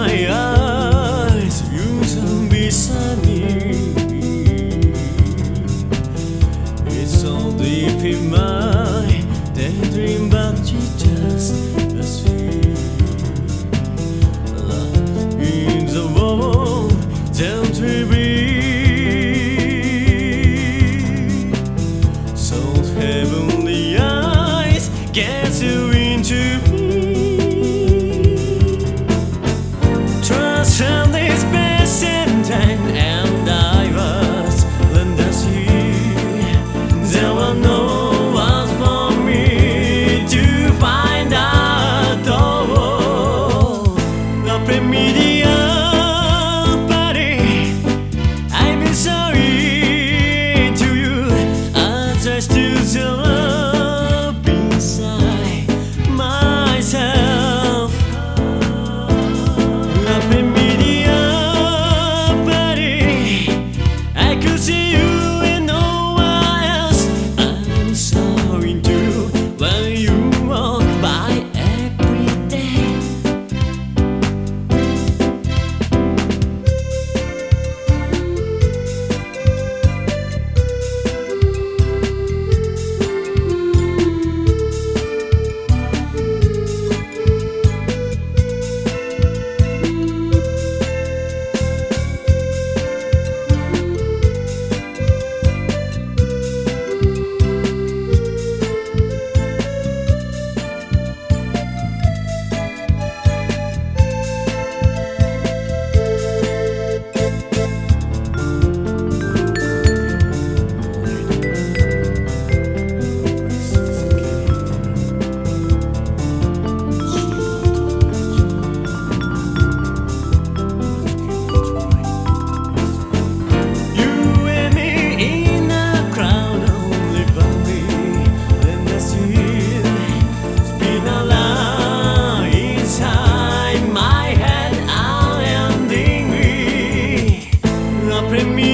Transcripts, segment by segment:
my.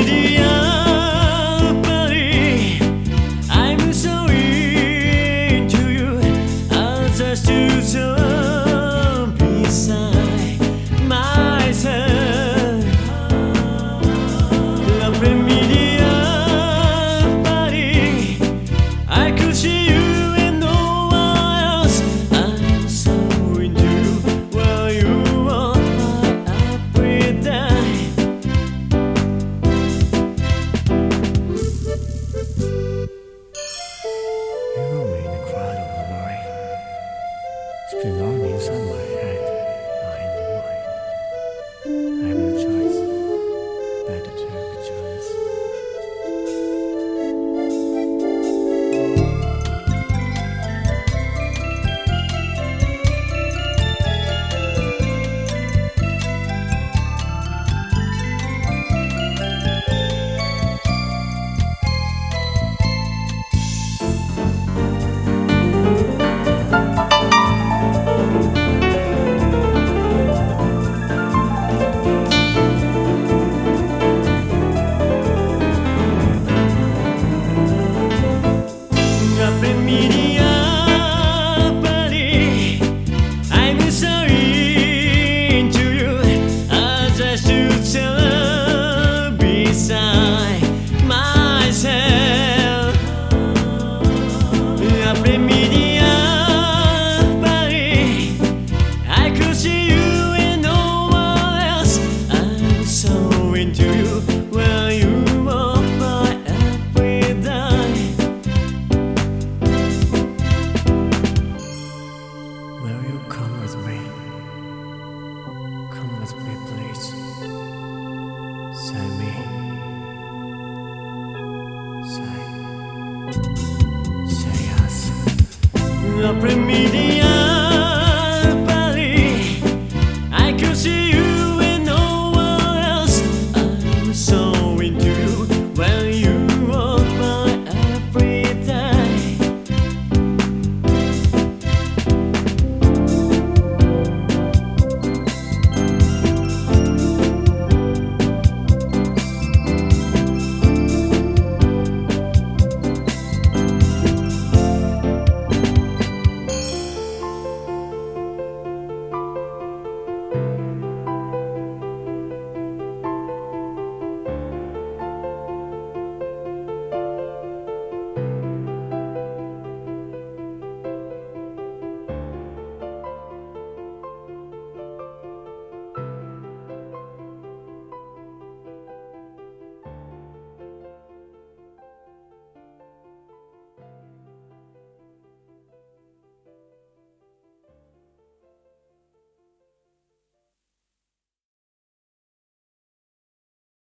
Yeah. It's been on you somewhere. Say yes.